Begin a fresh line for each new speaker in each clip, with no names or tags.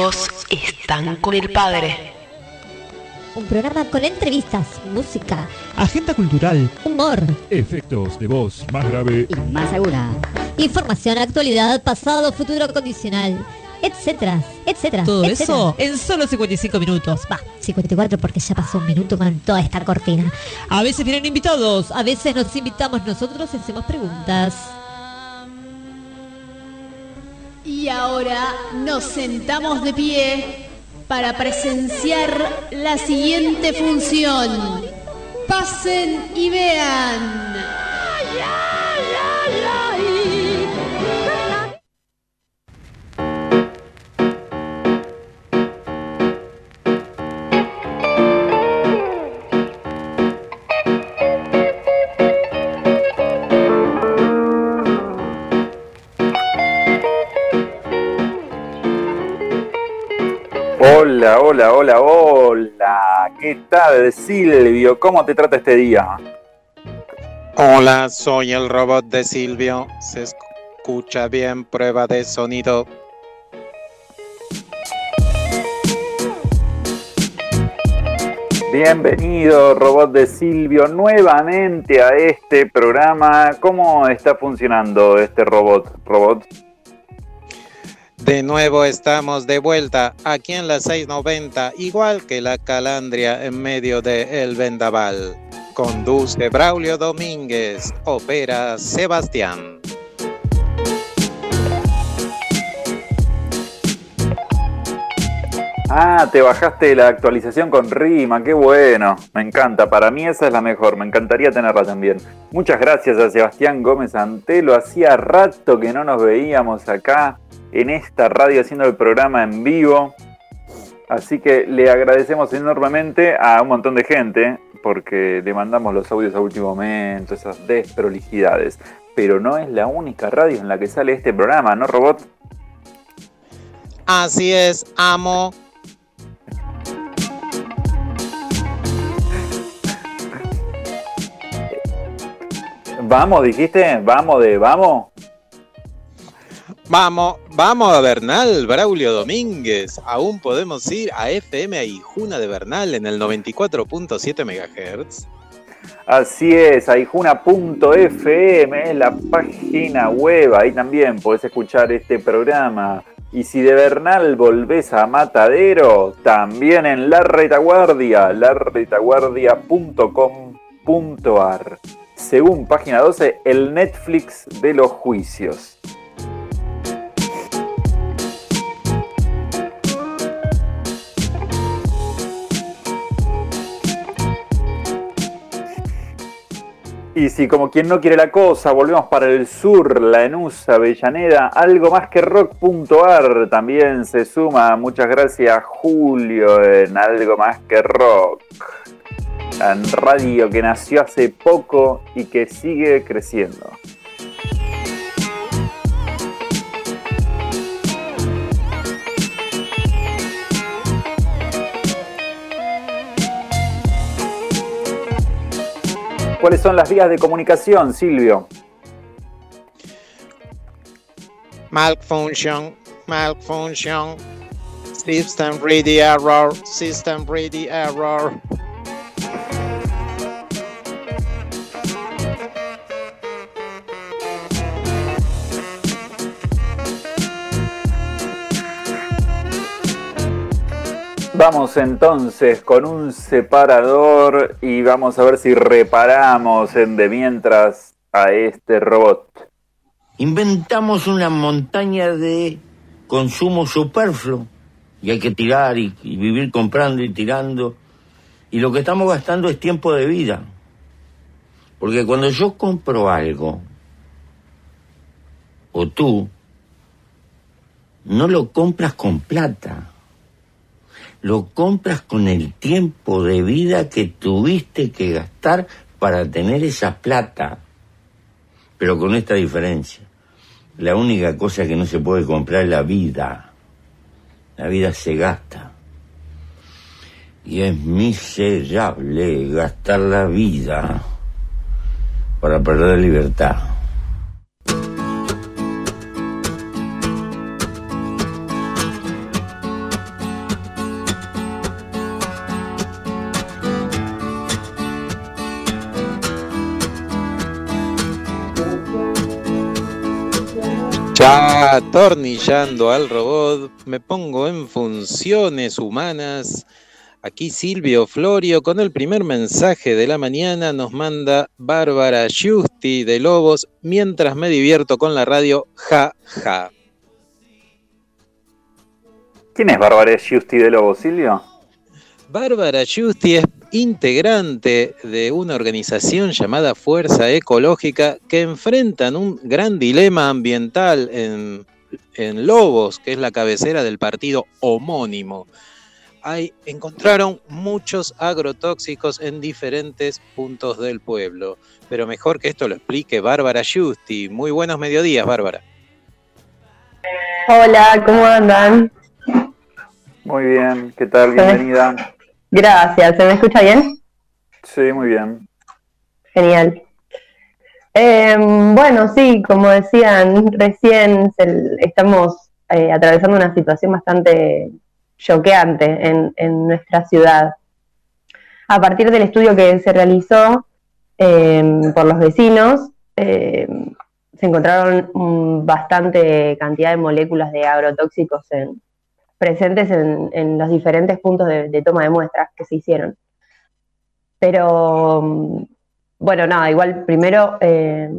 hijos están con el padre.
Un programa con entrevistas, música,
Agenda cultural.
humor
Efectos de voz más grave.
y más alguna. Información, actualidad, pasado, futuro condicional, etcétera, etcétera.
Todo
etcétera.
eso en solo 55 minutos.
Va, 54 porque ya pasó un minuto con toda esta cortina.
A veces vienen invitados.
A veces nos invitamos nosotros y hacemos preguntas.
Y ahora nos sentamos de pie para presenciar la siguiente función. Pasen y vean.
Hola, hola, hola, hola. ¿Qué tal, Silvio? ¿Cómo te trata este día?
Hola, soy el robot de Silvio. Se escucha bien, prueba de sonido.
Bienvenido, robot de Silvio, nuevamente a este programa. ¿Cómo está funcionando este robot? Robot.
De nuevo estamos de vuelta aquí en la 690, igual que la calandria en medio de El Vendaval. Conduce Braulio Domínguez, opera Sebastián.
Ah, te bajaste la actualización con rima, qué bueno. Me encanta, para mí esa es la mejor, me encantaría tenerla también. Muchas gracias a Sebastián Gómez Antelo, hacía rato que no nos veíamos acá en esta radio haciendo el programa en vivo. Así que le agradecemos enormemente a un montón de gente porque le mandamos los audios a último momento, esas desprolijidades. Pero no es la única radio en la que sale este programa, ¿no, Robot?
Así es, amo.
Vamos, dijiste, vamos de, vamos.
Vamos, vamos a Bernal, Braulio Domínguez. Aún podemos ir a FM Aijuna de Bernal en el 94.7 MHz.
Así es, aijuna.fm es la página web, ahí también podés escuchar este programa. Y si de Bernal volvés a Matadero, también en La Retaguardia, laretaguardia.com.ar. Según página 12, el Netflix de los juicios. Y si como quien no quiere la cosa, volvemos para el sur, la Enusa, Avellaneda, algo más que rock.ar también se suma. Muchas gracias Julio en algo más que rock. En radio que nació hace poco y que sigue creciendo. ¿Cuáles son las vías de comunicación, Silvio?
Malfunction, malfunction. System ready error, system ready error.
Vamos entonces con un separador y vamos a ver si reparamos en de mientras a este robot.
Inventamos una montaña de consumo superfluo y hay que tirar y, y vivir comprando y tirando. Y lo que estamos gastando es tiempo de vida. Porque cuando yo compro algo, o tú, no lo compras con plata lo compras con el tiempo de vida que tuviste que gastar para tener esa plata. Pero con esta diferencia. La única cosa que no se puede comprar es la vida. La vida se gasta. Y es miserable gastar la vida para perder libertad.
Atornillando al robot, me pongo en funciones humanas. Aquí Silvio Florio con el primer mensaje de la mañana nos manda Bárbara Justi de Lobos mientras me divierto con la radio ja ja.
¿Quién es Bárbara Justi de Lobo, Silvio?
Bárbara Justi es integrante de una organización llamada Fuerza Ecológica que enfrentan un gran dilema ambiental en, en Lobos, que es la cabecera del partido homónimo. Hay, encontraron muchos agrotóxicos en diferentes puntos del pueblo, pero mejor que esto lo explique Bárbara Justi. Muy buenos mediodías, Bárbara.
Hola, ¿cómo andan?
Muy bien, ¿qué tal? Bienvenida.
Gracias, ¿se me escucha bien?
Sí, muy bien.
Genial. Eh, bueno, sí, como decían recién, se- estamos eh, atravesando una situación bastante choqueante en, en nuestra ciudad. A partir del estudio que se realizó eh, por los vecinos, eh, se encontraron bastante cantidad de moléculas de agrotóxicos en- presentes en, los diferentes puntos de, de toma de muestras que se hicieron. Pero mm, bueno, nada, igual primero, eh,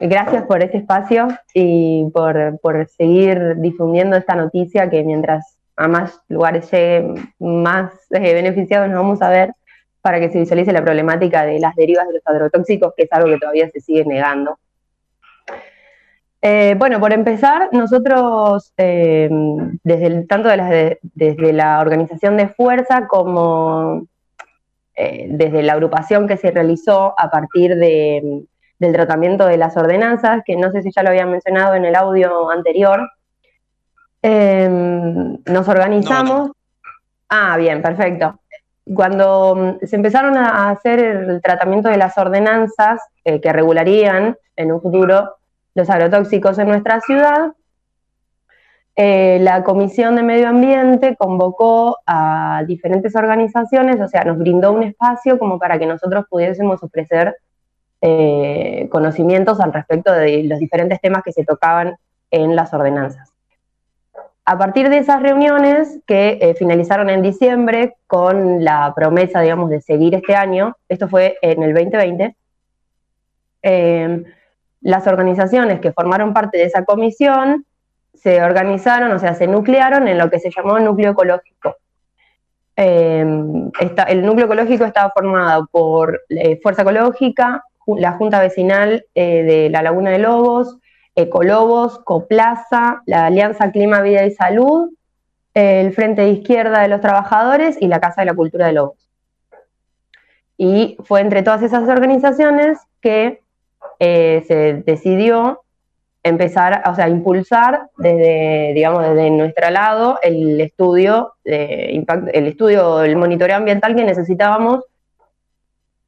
gracias por este espacio y por, por seguir difundiendo esta noticia que mientras a más lugares llegue, más eh, beneficiados nos vamos a ver para que se visualice la problemática de las derivas de los agrotóxicos, que es algo que todavía se sigue negando. Eh, bueno, por empezar, nosotros, eh, desde el- tanto de de- desde la organización de fuerza como eh, desde la agrupación que se realizó a partir de- del tratamiento de las ordenanzas, que no sé si ya lo había mencionado en el audio anterior, nos organizamos. Ah, bien, perfecto. Cuando mm, se empezaron a hacer el tratamiento de las ordenanzas que regularían en un futuro los agrotóxicos en nuestra ciudad, eh, la Comisión de Medio Ambiente convocó a diferentes organizaciones, o sea, nos brindó un espacio como para que nosotros pudiésemos ofrecer eh, conocimientos al respecto de los diferentes temas que se tocaban en las ordenanzas. A partir de esas reuniones que eh, finalizaron en diciembre con la promesa, digamos, de seguir este año, esto fue en el 2020, eh, las organizaciones que formaron parte de esa comisión se organizaron, o sea, se nuclearon en lo que se llamó núcleo ecológico. Esta- el núcleo ecológico estaba formado por eh, Fuerza Ecológica, la Junta Vecinal eh, de la Laguna de Lobos, Ecolobos, Coplaza, la Alianza Clima, Vida y Salud, el Frente de Izquierda de los Trabajadores y la Casa de la Cultura de Lobos. Y fue entre todas esas organizaciones que eh, se decidió empezar, o sea, impulsar desde, digamos, desde nuestro lado el estudio de impacto, el estudio, el monitoreo ambiental que necesitábamos,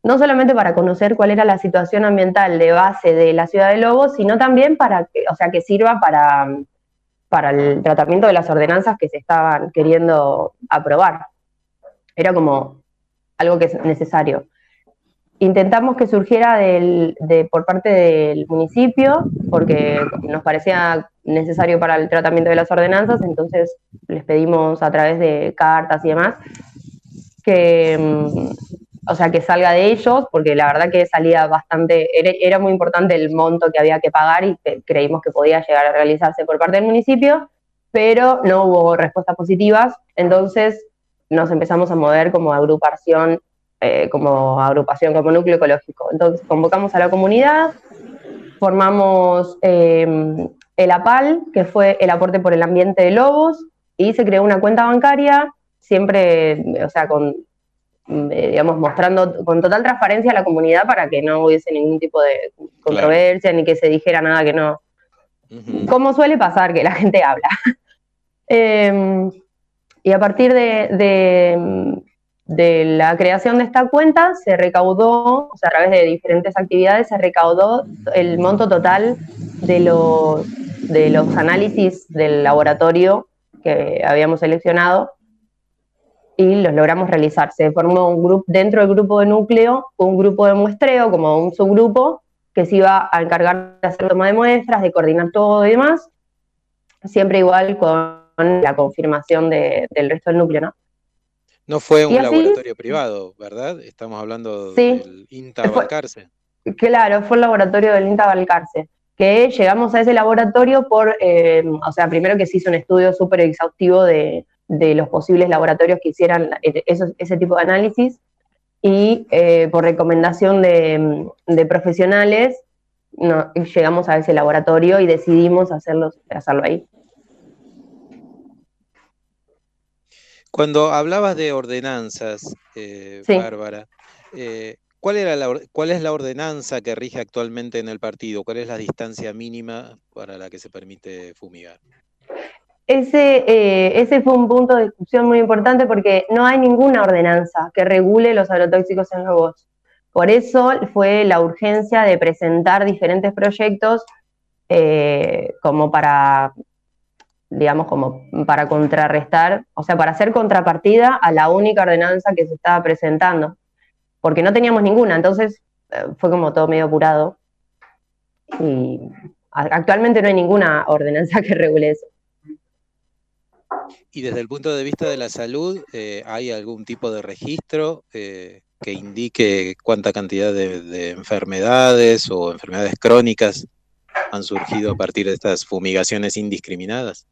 no solamente para conocer cuál era la situación ambiental de base de la ciudad de Lobos, sino también para que, o sea, que sirva para, para el tratamiento de las ordenanzas que se estaban queriendo aprobar. Era como algo que es necesario intentamos que surgiera por parte del municipio, porque nos parecía necesario para el tratamiento de las ordenanzas, entonces les pedimos a través de cartas y demás que, mm, o sea, que salga de ellos, porque la verdad que salía bastante, era, muy importante el monto que había que pagar y creímos que podía llegar a realizarse por parte del municipio, pero no hubo respuestas positivas, entonces nos empezamos a mover como agrupación eh, como agrupación, como núcleo ecológico. Entonces convocamos a la comunidad, formamos eh, el APAL, que fue el aporte por el ambiente de Lobos, y se creó una cuenta bancaria, siempre, o sea, con, eh, digamos, mostrando con total transparencia a la comunidad para que no hubiese ningún tipo de controversia, ni que se dijera nada que no, como suele pasar, que la gente habla. Eh, y a partir de, de, de la creación de esta cuenta se recaudó, a través de diferentes actividades, se recaudó el monto total de los, de los análisis del laboratorio que habíamos seleccionado y los logramos realizar. Se formó un grupo, dentro del grupo de núcleo, un grupo de muestreo, como un subgrupo, que se iba a encargar de hacer toma de muestras, de coordinar todo y demás, siempre igual con la confirmación del resto del núcleo, ¿no?
No fue un laboratorio privado, ¿verdad? Estamos hablando del INTA Balcarce.
Claro, fue el laboratorio del INTA Balcarce. Que llegamos a ese laboratorio por, eh, o sea, primero que se hizo un estudio súper exhaustivo de, los posibles laboratorios que hicieran ese tipo de análisis y eh, por recomendación de, profesionales llegamos a ese laboratorio y decidimos hacerlo ahí.
Cuando hablabas de ordenanzas, eh, Bárbara, eh, ¿cuál, era la, ¿cuál es la ordenanza que rige actualmente en el partido? ¿Cuál es la distancia mínima para la que se permite fumigar?
Ese, eh, ese fue un punto de discusión muy importante porque no hay ninguna ordenanza que regule los agrotóxicos en robots. Por eso fue la urgencia de presentar diferentes proyectos como para digamos, como para contrarrestar, o sea, para hacer contrapartida a la única ordenanza que se estaba presentando, porque no teníamos ninguna, entonces eh, fue como todo medio apurado. Y actualmente no hay ninguna ordenanza que regule eso.
Y desde el punto de vista de la salud, eh, ¿hay algún tipo de registro eh, que indique cuánta cantidad de enfermedades o enfermedades crónicas han surgido a partir de estas fumigaciones indiscriminadas?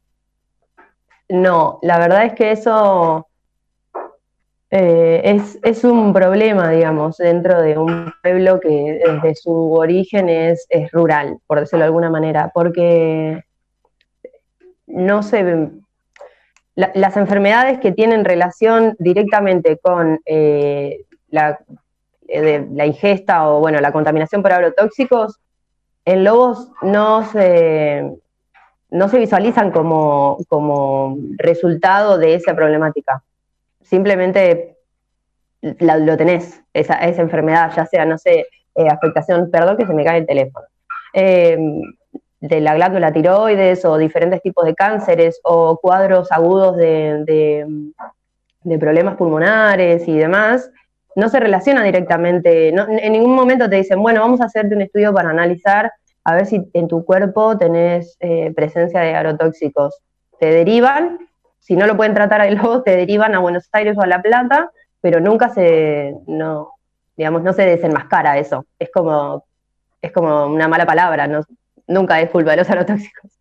No, la verdad es que eso eh, es, un problema, digamos, dentro de un pueblo que desde su origen es, rural, por decirlo de alguna manera, porque no se las enfermedades que tienen relación directamente con eh, la, la, ingesta o bueno la contaminación por agrotóxicos en lobos no se no se visualizan como, como resultado de esa problemática. Simplemente lo tenés, esa, esa, enfermedad, ya sea, no sé, eh, afectación, perdón que se me cae el teléfono, eh, de la glándula tiroides o diferentes tipos de cánceres o cuadros agudos de, de, problemas pulmonares y demás, no se relaciona directamente, en ningún momento te dicen, bueno, vamos a hacerte un estudio para analizar a ver si en tu cuerpo tenés eh, presencia de agrotóxicos. Te derivan, si no lo pueden tratar ahí luego, te derivan a Buenos Aires o a La Plata, pero nunca se, no, digamos, no se desenmascara eso. Es como, es como una mala palabra, no, nunca es culpa de los agrotóxicos.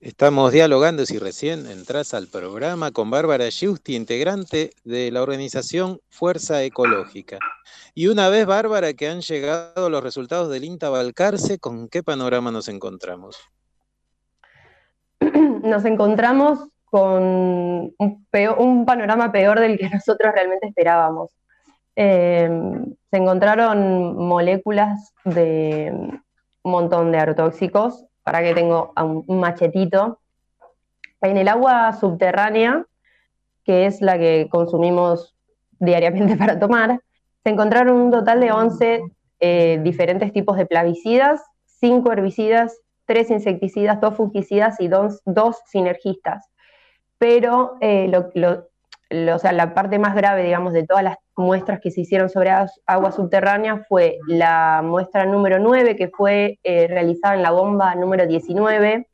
Estamos dialogando, si recién entras al programa, con Bárbara Giusti, integrante de la organización Fuerza Ecológica. Y una vez, Bárbara, que han llegado los resultados del INTA Balcarce, ¿con qué panorama nos encontramos?
Nos encontramos con un, panorama peor del que nosotros realmente esperábamos. Em, se encontraron moléculas de un montón de agrotóxicos para que tengo un machetito. En el agua subterránea, que es la que consumimos diariamente para tomar, se encontraron un total de 11 eh, diferentes tipos de plaguicidas, 5 herbicidas, 3 insecticidas, 2 fungicidas y 2 sinergistas. Pero eh, la parte más grave, digamos, de todas las muestras que se hicieron sobre agua subterránea fue la muestra número 9, que fue eh, realizada en la bomba número 19.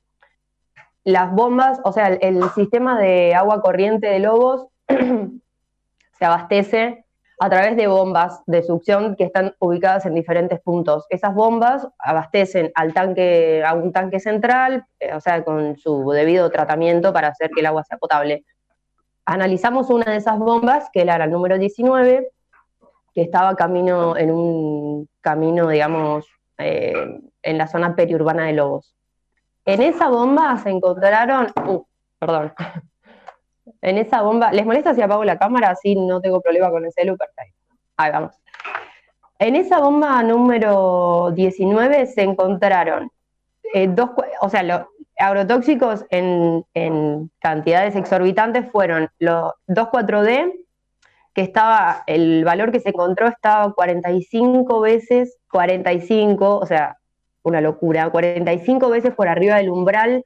Las bombas, o sea, el, sistema de agua corriente de Lobos se abastece a través de bombas de succión que están ubicadas en diferentes puntos. Esas bombas abastecen al tanque, a un tanque central, eh, o sea, con su debido tratamiento para hacer que el agua sea potable analizamos una de esas bombas, que era la número 19, que estaba camino en un camino, digamos, eh, en la zona periurbana de Lobos. En esa bomba se encontraron, uh, perdón, en esa bomba, ¿les molesta si apago la cámara? Así no tengo problema con el celu, perfecto. Ahí vamos. En esa bomba número 19 se encontraron eh, dos, o sea, lo, agrotóxicos en, cantidades exorbitantes fueron los 2,4-D, que estaba, el valor que se encontró estaba 45 veces, 45, o sea, una locura, 45 veces por arriba del umbral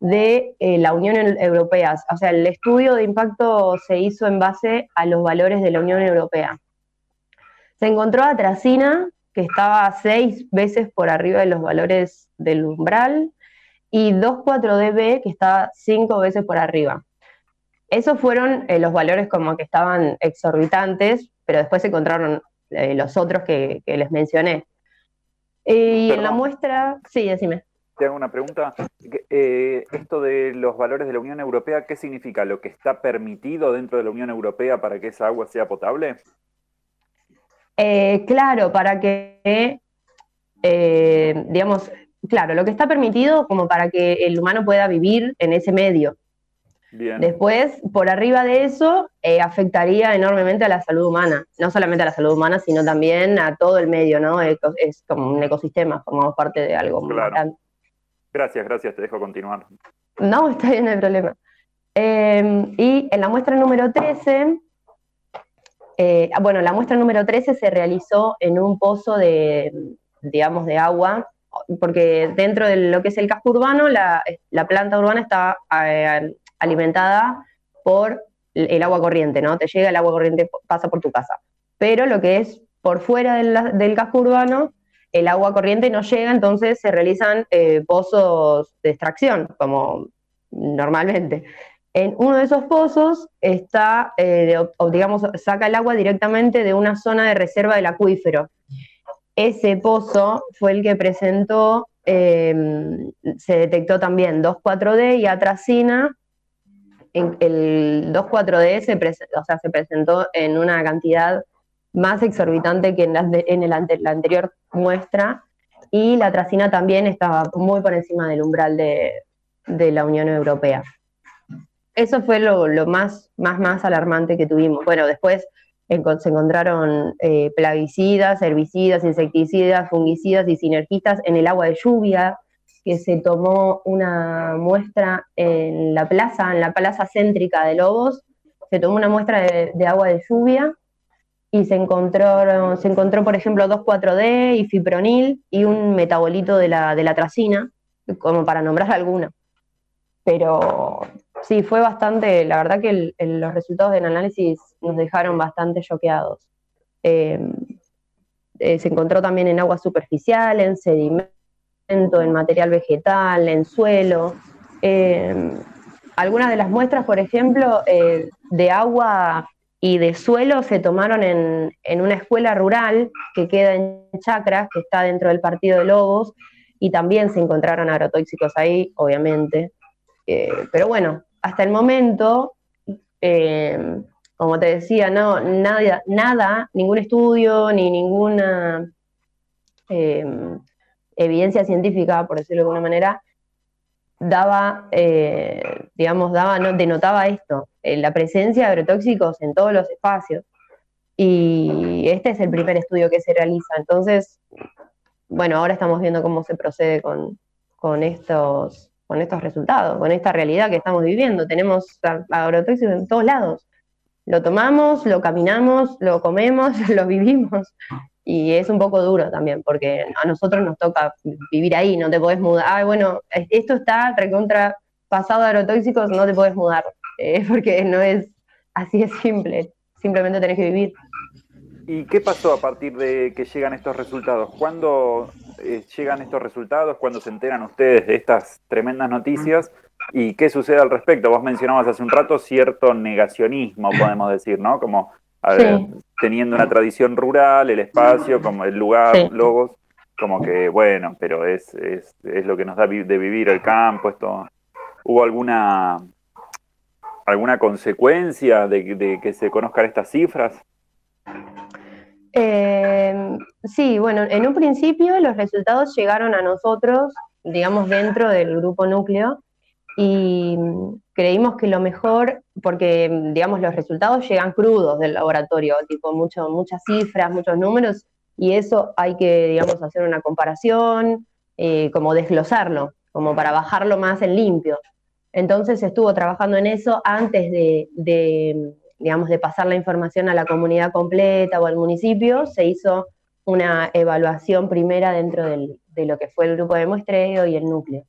de eh, la Unión Europea. O sea, el estudio de impacto se hizo en base a los valores de la Unión Europea. Se encontró atracina, que estaba seis veces por arriba de los valores del umbral, y 2,4-DB, que estaba cinco veces por arriba. Esos fueron eh, los valores como que estaban exorbitantes, pero después se encontraron eh, los otros que, les mencioné. Y en la muestra, sí, decime
te hago una pregunta. Eh, esto de los valores de la Unión Europea, ¿qué significa? ¿Lo que está permitido dentro de la Unión Europea para que esa agua sea potable?
Claro, para que, digamos, claro, lo que está permitido como para que el humano pueda vivir en ese medio. Bien. Después, por arriba de eso, afectaría enormemente a la salud humana. No solamente a la salud humana, sino también a todo el medio, ¿no? Es, como un ecosistema, formamos parte de algo muy grande.
Gracias, gracias, te dejo continuar.
No, está bien, no hay problema. Em, y en la muestra número 13, eh, ah, bueno, la muestra número 13 se realizó en un pozo de, digamos, de agua, porque dentro de lo que es el casco urbano, la, planta urbana está eh, alimentada por el agua corriente, ¿no? Te llega el agua corriente, pasa por tu casa. Pero lo que es por fuera del, del casco urbano, el agua corriente no llega, entonces se realizan eh, pozos de extracción, como normalmente. En uno de esos pozos está, eh, digamos, saca el agua directamente de una zona de reserva del acuífero. Ese pozo fue el que presentó, em, se detectó también 2,4-D y atracina. el 2,4-D se, o sea, se presentó en una cantidad más exorbitante que en, en el la anterior muestra, y la tracina también estaba muy por encima del umbral de, la Unión Europea. Eso fue lo, más, más, más alarmante que tuvimos. Bueno, después se encontraron eh, plaguicidas, herbicidas, insecticidas, fungicidas y sinergistas en el agua de lluvia, que se tomó una muestra en la plaza, en la plaza céntrica de Lobos, se tomó una muestra de agua de lluvia y se encontró, se encontró, por ejemplo, 2,4-D y fipronil y un metabolito de la, de la tracina, como para nombrar alguna. Pero sí, fue bastante, la verdad que los resultados del análisis nos dejaron bastante choqueados. Em, eh, se encontró también en agua superficial, en sedimento, en material vegetal, en suelo. Em, algunas de las muestras, por ejemplo, eh, de agua y de suelo se tomaron en, una escuela rural que queda en Chacras, que está dentro del partido de Lobos, y también se encontraron agrotóxicos ahí, obviamente. Eh, pero bueno, hasta el momento, eh, como te decía, no, nada, nada, ningún estudio ni ninguna eh, evidencia científica, por decirlo de alguna manera, daba, eh, digamos, daba, no, denotaba esto, eh, la presencia de agrotóxicos en todos los espacios. Y este es el primer estudio que se realiza. Entonces, bueno, ahora estamos viendo cómo se procede con, con estos, con estos resultados, con esta realidad que estamos viviendo. Tenemos agrotóxicos en todos lados. Lo tomamos, lo caminamos, lo comemos, lo vivimos. Y es un poco duro también, porque a nosotros nos toca vivir ahí, no te podés mudar. Ah, bueno, esto está recontra pasado de agrotóxicos, no te podés mudar, eh, porque no es así de simple, simplemente tenés que vivir.
¿Y qué pasó a partir de que llegan estos resultados? ¿Cuándo eh, llegan estos resultados? ¿Cuándo se enteran ustedes de estas tremendas noticias? ¿Y qué sucede al respecto? Vos mencionabas hace un rato cierto negacionismo, podemos decir, ¿no? Como teniendo una tradición rural, el espacio, como el lugar, logos, como que bueno, pero es, es, es lo que nos da de vivir el campo, esto. ¿Hubo alguna alguna consecuencia de, que se conozcan estas cifras?
Eh, sí, bueno, en un principio los resultados llegaron a nosotros, digamos, dentro del grupo núcleo, y creímos que lo mejor, porque digamos los resultados llegan crudos del laboratorio, tipo mucho, muchas cifras, muchos números, y eso hay que, digamos, hacer una comparación, eh, como desglosarlo, como para bajarlo más en limpio. Entonces estuvo trabajando en eso antes de, digamos, de pasar la información a la comunidad completa o al municipio, se hizo una evaluación primera dentro del, de lo que fue el grupo de muestreo y el núcleo.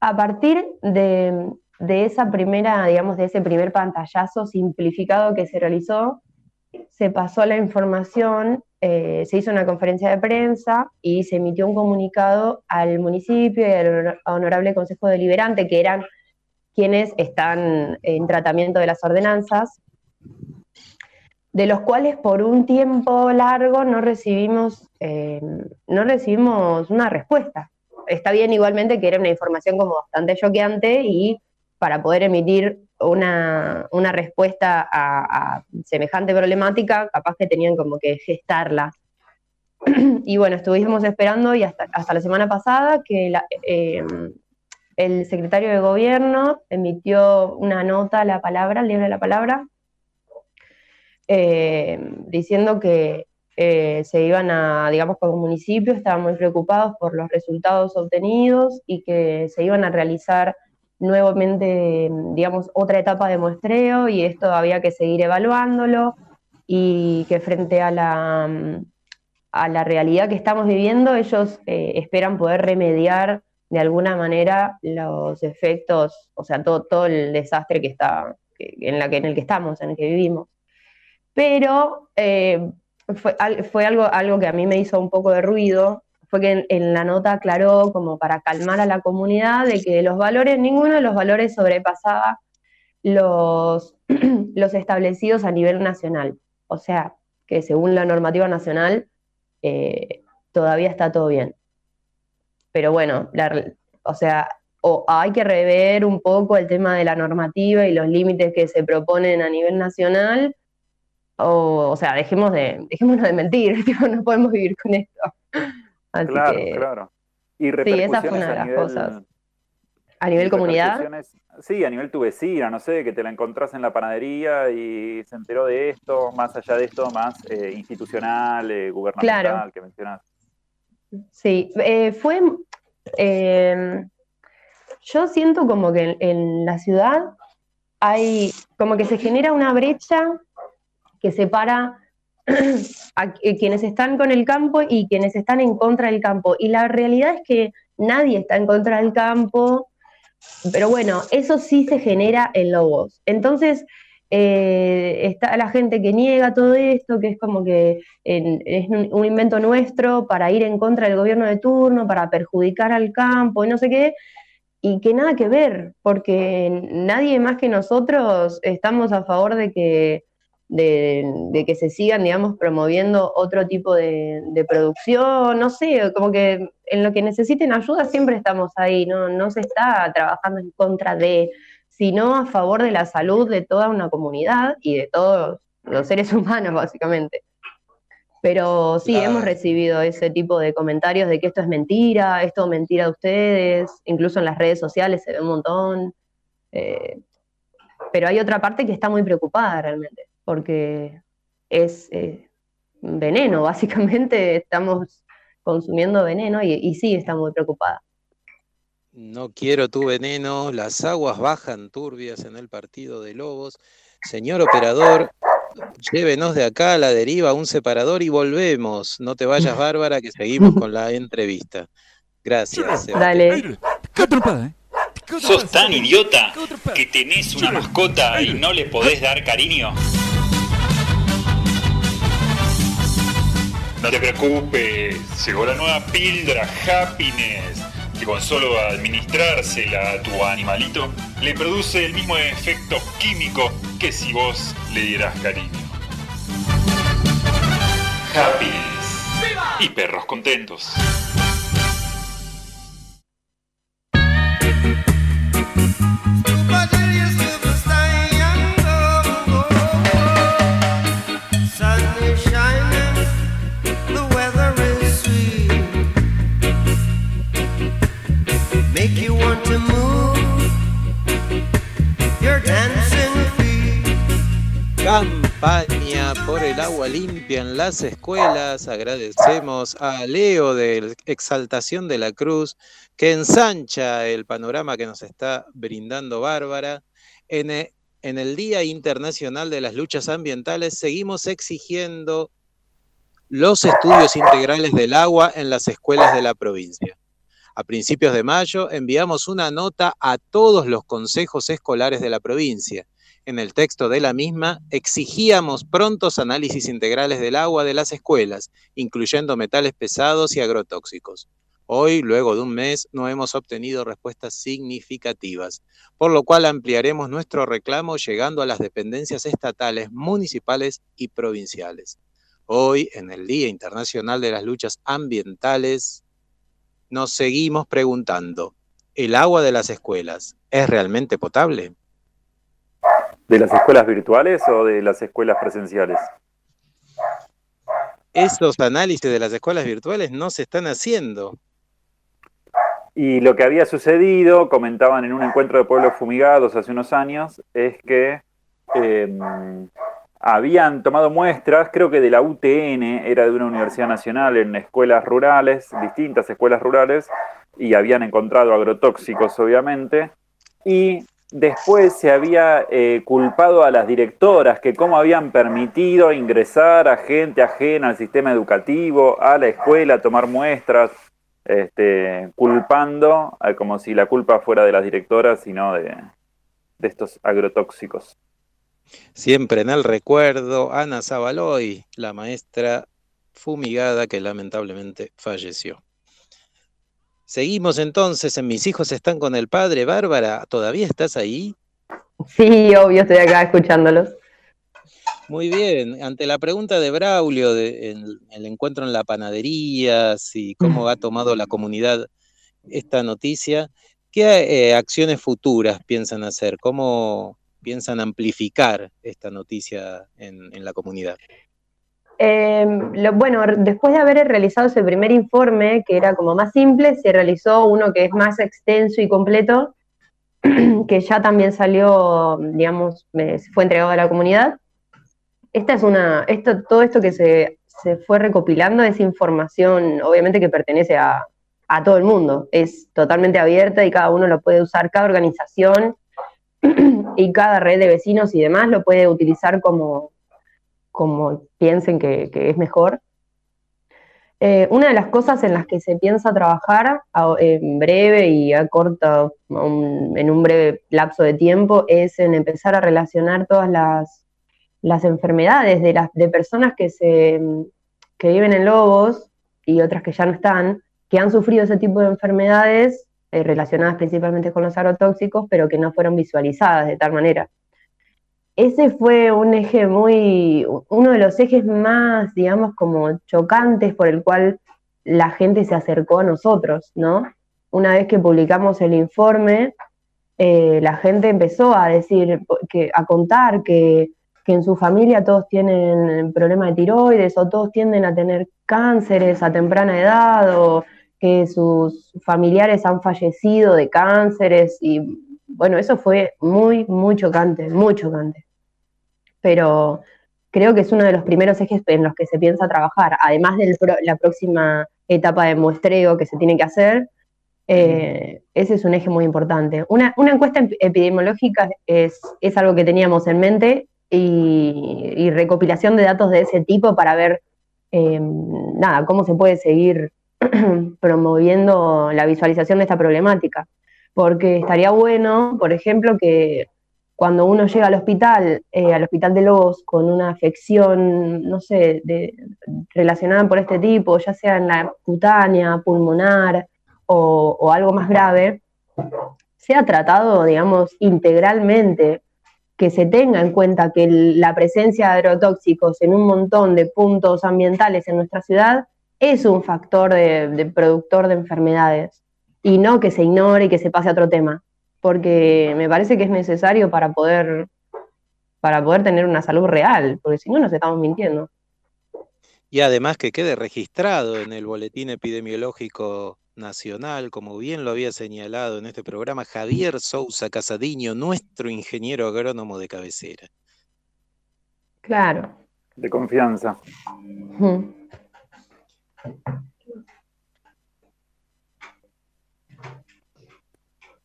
A partir de, esa primera, digamos, de ese primer pantallazo simplificado que se realizó, se pasó la información, eh, se hizo una conferencia de prensa y se emitió un comunicado al municipio y al honorable Consejo Deliberante, que eran quienes están en tratamiento de las ordenanzas, de los cuales por un tiempo largo no recibimos, eh, no recibimos una respuesta. Está bien igualmente que era una información como bastante choqueante y para poder emitir una, respuesta a, semejante problemática, capaz que tenían como que gestarla. y bueno, estuvimos esperando y hasta, hasta la semana pasada que eh, el secretario de gobierno emitió una nota la palabra, el libro de la palabra, eh, diciendo que eh, se iban a, digamos, como municipio, estaban muy preocupados por los resultados obtenidos y que se iban a realizar nuevamente, digamos, otra etapa de muestreo y esto había que seguir evaluándolo y que frente a la, a la realidad que estamos viviendo, ellos eh, esperan poder remediar de alguna manera los efectos, o sea, todo, todo el desastre que está, en, la que, en el que estamos, en el que vivimos. Pero eh, fue, fue algo, algo que a mí me hizo un poco de ruido, fue que en, la nota aclaró como para calmar a la comunidad de que los valores, ninguno de los valores sobrepasaba los, los establecidos a nivel nacional. O sea, que según la normativa nacional eh, todavía está todo bien. Pero bueno, o sea, o hay que rever un poco el tema de la normativa y los límites que se proponen a nivel nacional, o, o sea, dejemos de, dejémonos de mentir, no podemos vivir con esto
claro, claro. Y
sí, esa fue una de las cosas. ¿A nivel comunidad?
Sí, a nivel tu vecina, no sé, que te la encontrás en la panadería y se enteró de esto, más allá de esto, más eh, institucional, eh, gubernamental, que mencionas.
Sí, eh, fue. Em, yo siento como que en la ciudad hay. como que se genera una brecha que separa a quienes están con el campo y quienes están en contra del campo. Y la realidad es que nadie está en contra del campo, pero bueno, eso sí se genera en Lobos. Entonces, eh, está la gente que niega todo esto, que es como que es un, invento nuestro para ir en contra del gobierno de turno, para perjudicar al campo y no sé qué, y que nada que ver, porque nadie más que nosotros estamos a favor de que de, que se sigan, digamos, promoviendo otro tipo de, producción, no sé, como que en lo que necesiten ayuda siempre estamos ahí, no, no se está trabajando en contra de, sino a favor de la salud de toda una comunidad y de todos los seres humanos, básicamente. Pero sí, hemos recibido ese tipo de comentarios de que esto es mentira, esto es mentira de ustedes, incluso en las redes sociales se ve un montón. Eh, pero hay otra parte que está muy preocupada realmente porque es eh, veneno, básicamente estamos consumiendo veneno y, sí está muy preocupada.
No quiero tu veneno, las aguas bajan turbias en el partido de Lobos. Señor operador, llévenos de acá a la deriva un separador y volvemos. No te vayas, Bárbara, que seguimos con la entrevista. Gracias.
Dale.
¿eh? ¿Sos tan idiota que tenés una mascota y no le podés dar cariño? No te preocupes, llegó la nueva píldora Happiness, que con solo administrársela a tu animalito, le produce el mismo efecto químico que si vos le dieras cariño. Happiness. Y perros contentos.
Campaña por el agua limpia en las escuelas. Agradecemos a Leo de Exaltación de la Cruz que ensancha el panorama que nos está brindando Bárbara. En, en el Día Internacional de las Luchas Ambientales seguimos exigiendo los estudios integrales del agua en las escuelas de la provincia. A principios de mayo enviamos una nota a todos los consejos escolares de la provincia. En el texto de la misma exigíamos prontos análisis integrales del agua de las escuelas, incluyendo metales pesados y agrotóxicos. Hoy, luego de un mes, no hemos obtenido respuestas significativas, por lo cual ampliaremos nuestro reclamo llegando a las dependencias estatales, municipales y provinciales. Hoy, en el Día Internacional de las Luchas Ambientales, nos seguimos preguntando, ¿el agua de las escuelas es realmente potable?
¿De las escuelas virtuales o de las escuelas presenciales?
Esos análisis de las escuelas virtuales no se están haciendo.
Y lo que había sucedido, comentaban en un encuentro de pueblos fumigados hace unos años, es que em, habían tomado muestras, creo que de la UTN, era de una universidad nacional, en escuelas rurales, distintas escuelas rurales, y habían encontrado agrotóxicos, obviamente, y después se había eh, culpado a las directoras que cómo habían permitido ingresar a gente ajena al sistema educativo, a la escuela, a tomar muestras este, culpando como si la culpa fuera de las directoras, sino de, de estos agrotóxicos.
Siempre en el recuerdo, Ana Zabaloy, la maestra fumigada que lamentablemente falleció. Seguimos entonces en Mis hijos están con el padre. Bárbara, ¿todavía estás ahí?
Sí, obvio, estoy acá escuchándolos.
Muy bien, ante la pregunta de Braulio, de, el encuentro en la panadería, si cómo ha tomado la comunidad esta noticia, ¿qué eh, acciones futuras piensan hacer? ¿Cómo piensan amplificar esta noticia en, la comunidad?
Em, bueno, después de haber realizado ese primer informe, que era como más simple, se realizó uno que es más extenso y completo, que ya también salió, digamos, fue entregado a la comunidad. Esta es una, esto, todo esto que se, fue recopilando es información, obviamente que pertenece a, todo el mundo, es totalmente abierta y cada uno lo puede usar, cada organización y cada red de vecinos y demás lo puede utilizar como, como piensen que, es mejor. Eh, una de las cosas en las que se piensa trabajar en breve y a corto, en un breve lapso de tiempo, es en empezar a relacionar todas las las enfermedades de, las, de personas que, se, que viven en lobos y otras que ya no están, que han sufrido ese tipo de enfermedades eh, relacionadas principalmente con los agrotóxicos, pero que no fueron visualizadas de tal manera. Ese fue un eje muy, uno de los ejes más, digamos, como chocantes por el cual la gente se acercó a nosotros, ¿no? Una vez que publicamos el informe, eh, la gente empezó a decir, que, a contar que que en su familia todos tienen problemas de tiroides o todos tienden a tener cánceres a temprana edad o que sus familiares han fallecido de cánceres y bueno, eso fue muy, muy chocante, muy chocante. Pero creo que es uno de los primeros ejes en los que se piensa trabajar, además de la próxima etapa de muestreo que se tiene que hacer, eh, ese es un eje muy importante. Una, encuesta epidemiológica es, algo que teníamos en mente y, recopilación de datos de ese tipo para ver, eh, nada, cómo se puede seguir promoviendo la visualización de esta problemática. Porque estaría bueno, por ejemplo, que cuando uno llega al hospital, eh, al hospital de Lobos, con una afección, no sé, relacionada por este tipo, ya sea en la cutánea, pulmonar o, o algo más grave, sea tratado, digamos, integralmente que se tenga en cuenta que la presencia de agrotóxicos en un montón de puntos ambientales en nuestra ciudad es un factor de, productor de enfermedades y no que se ignore y que se pase a otro tema, porque me parece que es necesario para poder, para poder tener una salud real, porque si no nos estamos mintiendo.
Y además que quede registrado en el boletín epidemiológico nacional, como bien lo había señalado en este programa Javier Sousa Casadiño, nuestro ingeniero agrónomo de cabecera.
Claro.
De confianza.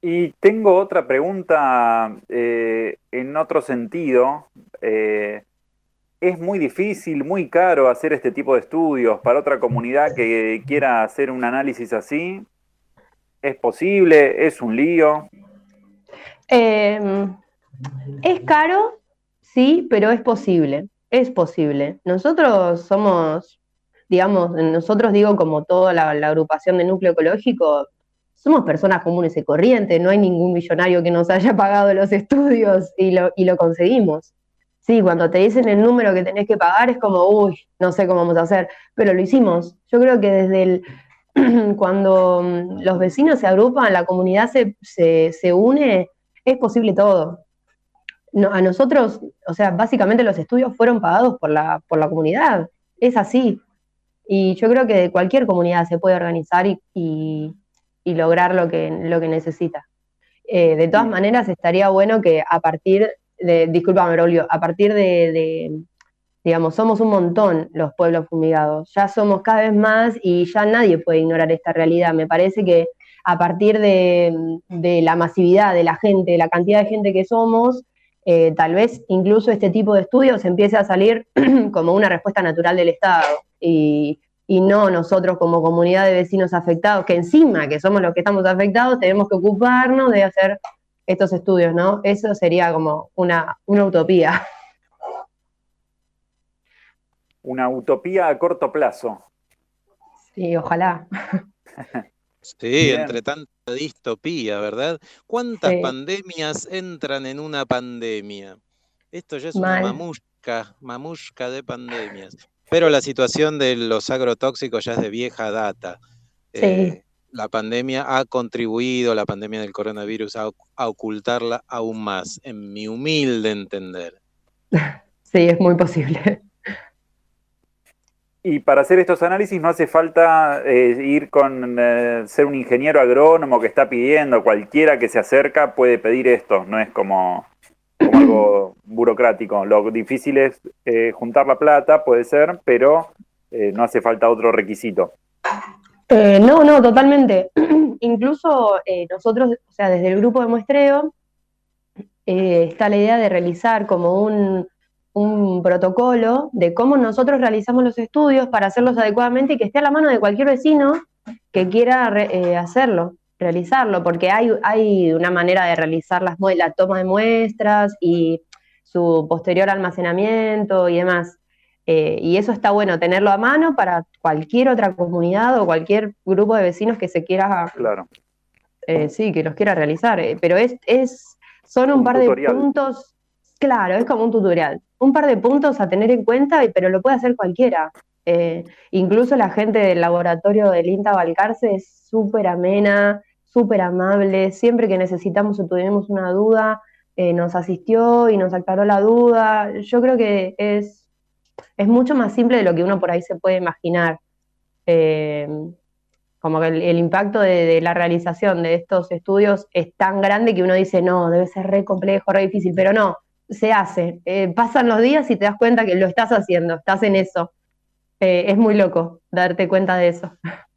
Y tengo otra pregunta eh, en otro sentido. Eh, es muy difícil, muy caro hacer este tipo de estudios para otra comunidad que quiera hacer un análisis así. ¿Es posible? ¿Es un lío?
Em, es caro, sí, pero es posible. Es posible. Nosotros somos, digamos, nosotros digo como toda la, la agrupación de núcleo ecológico, somos personas comunes y corrientes, no hay ningún millonario que nos haya pagado los estudios y lo, y lo conseguimos. Sí, cuando te dicen el número que tenés que pagar es como, uy, no sé cómo vamos a hacer, pero lo hicimos. Yo creo que desde el, cuando mm, los vecinos se agrupan, la comunidad se, se, se une, es posible todo. A nosotros, o sea, básicamente los estudios fueron pagados por la, por la comunidad, es así. Y yo creo que de cualquier comunidad se puede organizar y, y lograr lo que, lo que necesita. Eh, de todas maneras, estaría bueno que a partir de, disculpame, Braulio, a partir de, de, digamos, somos un montón los pueblos fumigados, ya somos cada vez más y ya nadie puede ignorar esta realidad. Me parece que a partir de, de la masividad de la gente, de la cantidad de gente que somos, eh, tal vez incluso este tipo de estudios empiece a salir como una respuesta natural del Estado. Y, y no nosotros como comunidad de vecinos afectados, que encima que somos los que estamos afectados, tenemos que ocuparnos de hacer estos estudios, ¿no? Eso sería como una, una utopía.
Una utopía a corto plazo.
Sí, ojalá.
Sí, Bien. entre tanta distopía, ¿verdad? ¿Cuántas sí. pandemias entran en una pandemia? Esto ya es Mal. una mamushka, mamushka de pandemias. Pero la situación de los agrotóxicos ya es de vieja data. Sí. Eh, la pandemia ha contribuido, la pandemia del coronavirus, a, a, ocultarla aún más, en mi humilde entender.
Sí, es muy posible.
Y para hacer estos análisis no hace falta eh, ir con eh, ser un ingeniero agrónomo que está pidiendo, cualquiera que se acerca puede pedir esto, no es como como algo burocrático. Lo difícil es eh, juntar la plata, puede ser, pero eh, no hace falta otro requisito.
Eh, no, no, totalmente. Incluso eh, nosotros, o sea, desde el grupo de muestreo, está la idea de realizar como un, un, protocolo de cómo nosotros realizamos los estudios para hacerlos adecuadamente y que esté a la mano de cualquier vecino que quiera hacerlo realizarlo, porque hay, hay una manera de realizar las, la toma de muestras y su posterior almacenamiento y demás. Eh, y eso está bueno tenerlo a mano para cualquier otra comunidad o cualquier grupo de vecinos que se quiera,
claro.
Eh, sí, que los quiera realizar. Eh, pero es, es, son un, un par tutorial. de puntos, claro, es como un tutorial, un par de puntos a tener en cuenta, pero lo puede hacer cualquiera. Incluso la gente del laboratorio del INTA Balcarce es súper amena, súper amable, siempre que necesitamos o tuvimos una duda, eh, nos asistió y nos aclaró la duda. Yo creo que es, es mucho más simple de lo que uno por ahí se puede imaginar. Eh, como que el, impacto de, la realización de estos estudios es tan grande que uno dice, no, debe ser re complejo, re difícil, pero no, se hace. Eh, pasan los días y te das cuenta que lo estás haciendo, estás en eso. Es muy loco darte cuenta de eso.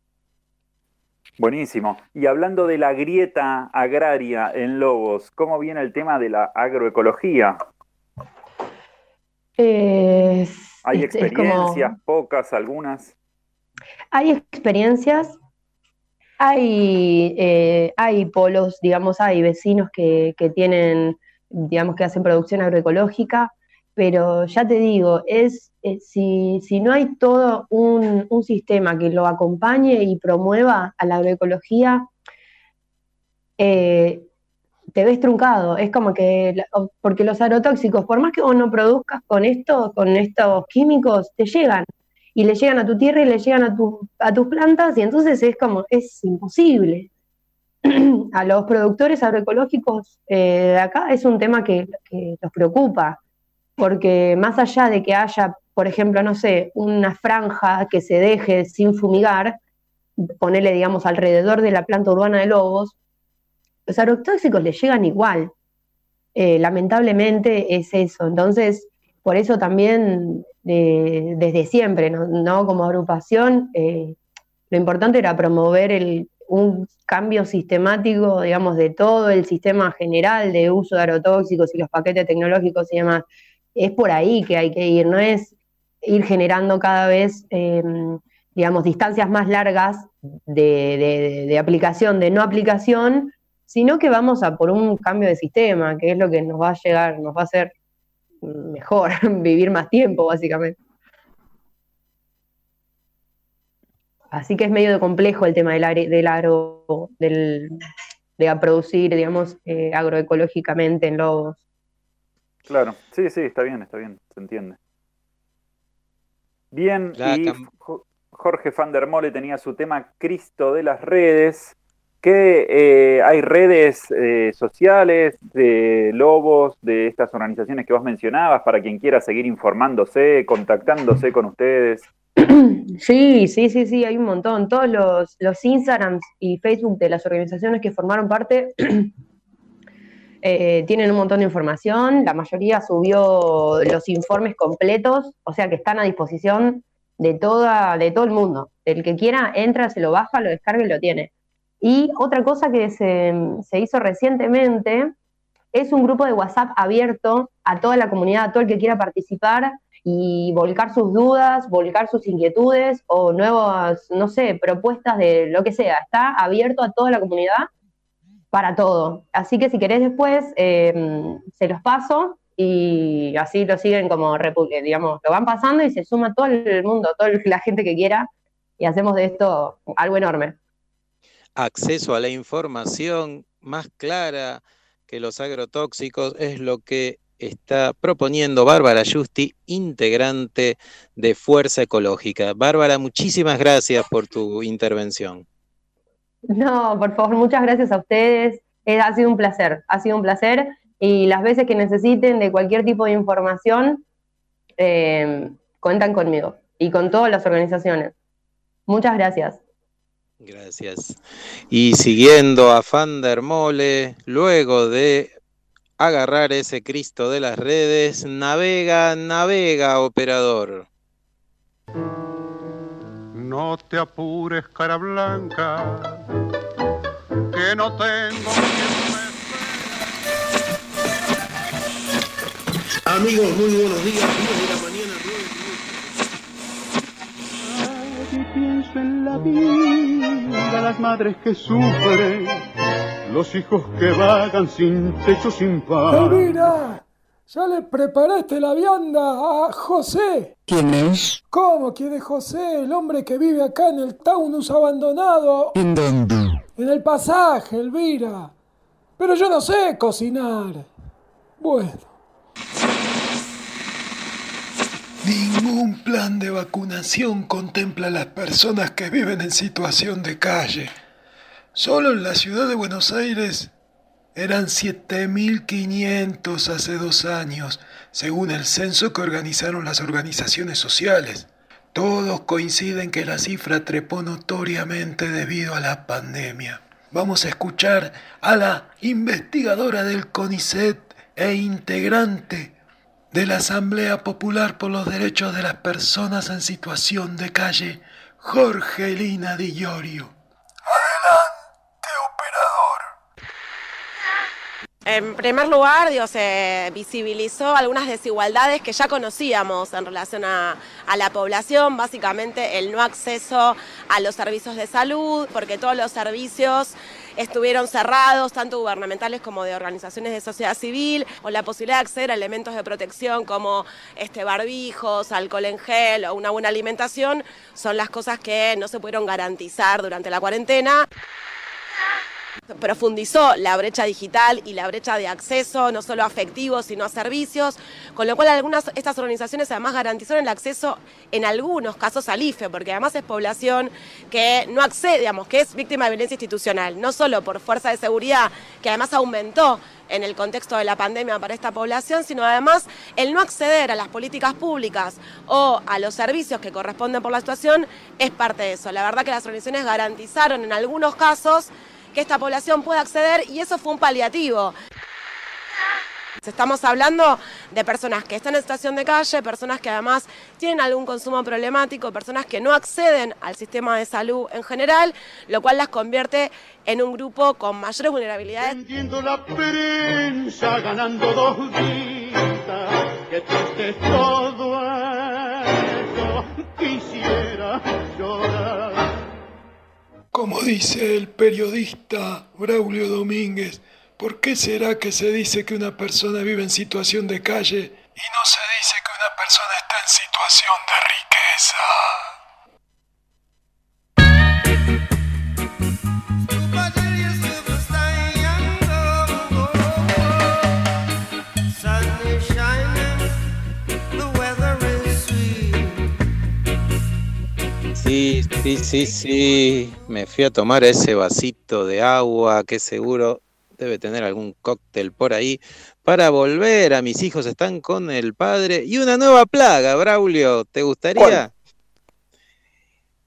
Buenísimo. Y hablando de la grieta agraria en Lobos, ¿cómo viene el tema de la agroecología?
Eh,
¿Hay experiencias, como... pocas, algunas?
Hay experiencias, hay, eh, hay polos, digamos, hay vecinos que, que, tienen, digamos, que hacen producción agroecológica, pero ya te digo, es eh, si, si, no hay todo un, un, sistema que lo acompañe y promueva a la agroecología, eh, te ves truncado. Es como que, porque los agrotóxicos, por más que vos no produzcas con esto, con estos químicos, te llegan. Y le llegan a tu tierra y le llegan a, tu, a tus plantas, y entonces es como, es imposible. a los productores agroecológicos eh, de acá es un tema que, que los preocupa porque más allá de que haya por ejemplo, no sé, una franja que se deje sin fumigar, ponerle, digamos, alrededor de la planta urbana de lobos, los agrotóxicos le llegan igual. Eh, lamentablemente es eso. Entonces, por eso también eh, desde siempre, ¿no? ¿no? Como agrupación, eh, lo importante era promover un cambio sistemático, digamos, de todo el sistema general de uso de agrotóxicos y los paquetes tecnológicos y demás. Es por ahí que hay que ir, no es ir generando cada vez, em, digamos, distancias más largas de, aplicación, de no aplicación, sino que vamos a por un cambio de sistema, que es lo que nos va a llegar, nos va a hacer mejor, vivir más tiempo, básicamente. Así que es medio complejo el tema del, del agro, del, de producir, digamos, eh, agroecológicamente en lobos.
Claro, sí, sí, está bien, está bien, se entiende. Bien, y Jorge van der Mole tenía su tema Cristo de las redes, que eh, hay redes eh, sociales de lobos, de estas organizaciones que vos mencionabas, para quien quiera seguir informándose, contactándose con ustedes.
Sí, sí, sí, sí, hay un montón. Todos los, los Instagrams y Facebook de las organizaciones que formaron parte eh, tienen un montón de información. La mayoría subió los informes completos, o sea que están a disposición de, toda, de todo el mundo. El que quiera entra, se lo baja, lo descarga y lo tiene. Y otra cosa que se, se hizo recientemente es un grupo de WhatsApp abierto a toda la comunidad, a todo el que quiera participar y volcar sus dudas, volcar sus inquietudes o nuevas, no sé, propuestas de lo que sea. Está abierto a toda la comunidad para todo. Así que si querés después, em, se los paso y así lo siguen como, digamos, lo van pasando y se suma todo el mundo, toda la gente que quiera y hacemos de esto algo enorme.
Acceso a la información más clara que los agrotóxicos es lo que está proponiendo Bárbara Justi, integrante de Fuerza Ecológica. Bárbara, muchísimas gracias por tu intervención.
No, por favor, muchas gracias a ustedes. Eh, ha sido un placer, ha sido un placer. Y las veces que necesiten de cualquier tipo de información, eh, cuentan conmigo y con todas las organizaciones. Muchas gracias.
Gracias. Y siguiendo a Fander Mole, luego de agarrar ese Cristo de las redes. Navega, navega, operador.
No te apures, cara blanca, que no tengo
Amigos, muy buenos días, 10 de la mañana,
9 Ay, pienso en la vida, las madres que sufren los hijos que vagan sin techo, sin pan.
Ya le preparaste la vianda a José.
¿Quién es?
¿Cómo? ¿Quién es José? El hombre que vive acá en el Taunus abandonado.
¿En dónde?
En el pasaje, Elvira. Pero yo no sé cocinar. Bueno.
Ningún plan de vacunación contempla a las personas que viven en situación de calle. Solo en la ciudad de Buenos Aires eran 7.500 hace dos años, según el censo que organizaron las organizaciones sociales. Todos coinciden que la cifra trepó notoriamente debido a la pandemia. Vamos a escuchar a la investigadora del CONICET e integrante de la Asamblea Popular por los Derechos de las Personas en Situación de Calle, Jorgelina Di Llorio.
En primer lugar, Dios se visibilizó algunas desigualdades que ya conocíamos en relación a, la población, básicamente el no acceso a los servicios de salud, porque todos los servicios estuvieron cerrados, tanto gubernamentales como de organizaciones de sociedad civil, o la posibilidad de acceder a elementos de protección como este, barbijos, alcohol en gel o una buena alimentación, son las cosas que no se pudieron garantizar durante la cuarentena profundizó la brecha digital y la brecha de acceso, no solo afectivo, sino a servicios, con lo cual algunas estas organizaciones además garantizaron el acceso en algunos casos al IFE, porque además es población que no accede, digamos, que es víctima de violencia institucional, no solo por fuerza de seguridad, que además aumentó en el contexto de la pandemia para esta población, sino además el no acceder a las políticas públicas o a los servicios que corresponden por la situación es parte de eso. La verdad que las organizaciones garantizaron en algunos casos que esta población pueda acceder y eso fue un paliativo. Estamos hablando de personas que están en situación de calle, personas que además tienen algún consumo problemático, personas que no acceden al sistema de salud en general, lo cual las convierte en un grupo con mayores vulnerabilidades.
Vendiendo la prensa, ganando dos guitas, que todo eso, quisiera.
Como dice el periodista Braulio Domínguez, ¿por qué será que se dice que una persona vive en situación de calle y no se dice que una persona está en situación de riqueza?
Sí, sí, sí. Me fui a tomar ese vasito de agua que seguro debe tener algún cóctel por ahí para volver a mis hijos están con el padre y una nueva plaga, Braulio, ¿te gustaría?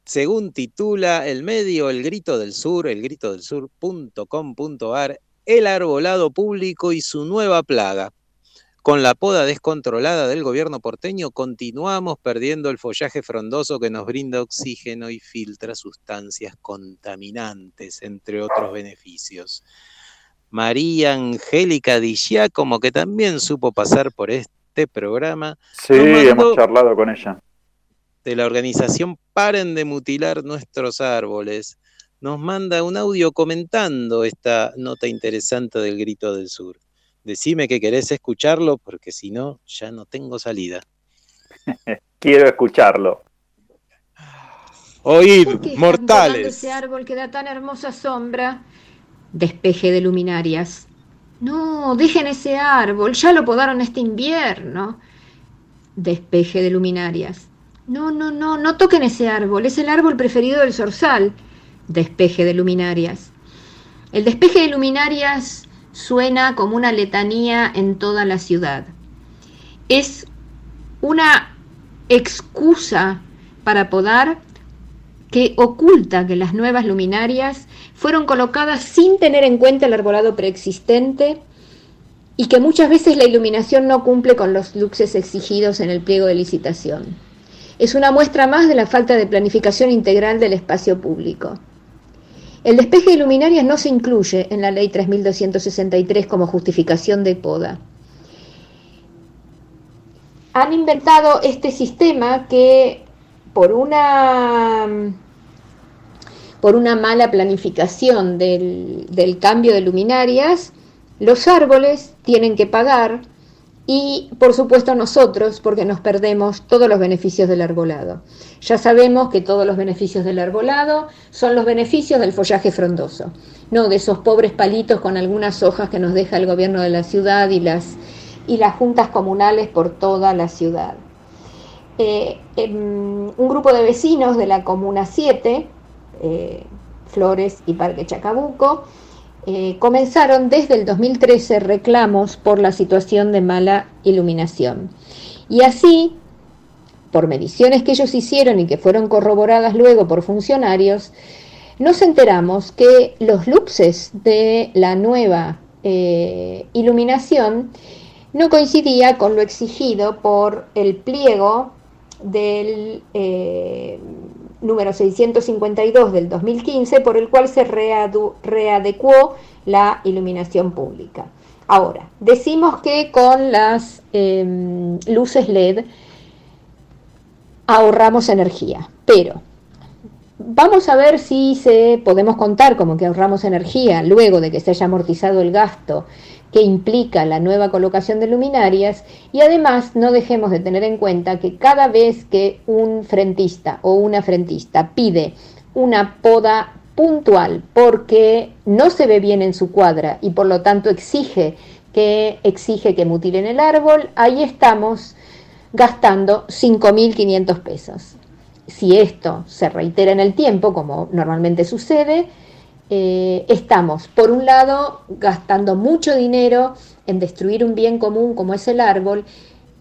Según titula el medio El Grito del Sur, elgritodelsur.com.ar, el arbolado público y su nueva plaga. Con la poda descontrolada del gobierno porteño continuamos perdiendo el follaje frondoso que nos brinda oxígeno y filtra sustancias contaminantes, entre otros beneficios. María Angélica Di como que también supo pasar por este programa.
Sí, hemos charlado con ella.
de la organización Paren de mutilar nuestros árboles. Nos manda un audio comentando esta nota interesante del Grito del Sur. Decime que querés escucharlo porque si no, ya no tengo salida.
Quiero escucharlo.
Oíd,
¿Por qué están podando
mortales.
ese árbol que da tan hermosa sombra? Despeje de luminarias. No, dejen ese árbol, ya lo podaron este invierno. Despeje de luminarias. No, no, no, no toquen ese árbol, es el árbol preferido del zorzal. Despeje de luminarias. El despeje de luminarias suena como una letanía en toda la ciudad. Es una excusa para podar que oculta que las nuevas luminarias fueron colocadas sin tener en cuenta el arbolado preexistente y que muchas veces la iluminación no cumple con los luxes exigidos en el pliego de licitación. Es una muestra más de la falta de planificación integral del espacio público. El despeje de luminarias no se incluye en la ley 3263 como justificación de poda. Han inventado este sistema que por una por una mala planificación del, del cambio de luminarias, los árboles tienen que pagar y por supuesto nosotros porque nos perdemos todos los beneficios del arbolado. Ya sabemos que todos los beneficios del arbolado son los beneficios del follaje frondoso, no de esos pobres palitos con algunas hojas que nos deja el gobierno de la ciudad y las, y las juntas comunales por toda la ciudad. Eh, em, un grupo de vecinos de la Comuna 7, eh, Flores y Parque Chacabuco, eh, comenzaron desde el 2013 reclamos por la situación de mala iluminación. Y así, por mediciones que ellos hicieron y que fueron corroboradas luego por funcionarios, nos enteramos que los luxes de la nueva eh, iluminación no coincidía con lo exigido por el pliego del eh, número 652 del 2015, por el cual se readecuó la iluminación pública. Ahora, decimos que con las em, luces LED ahorramos energía, pero vamos a ver si se podemos contar como que ahorramos energía luego de que se haya amortizado el gasto que implica la nueva colocación de luminarias y además no dejemos de tener en cuenta que cada vez que un frentista o una frentista pide una poda puntual porque no se ve bien en su cuadra y por lo tanto exige que exige que mutilen el árbol, ahí estamos gastando 5.500 pesos. Si esto se reitera en el tiempo, como normalmente sucede, eh, estamos, por un lado, gastando mucho dinero en destruir un bien común como es el árbol,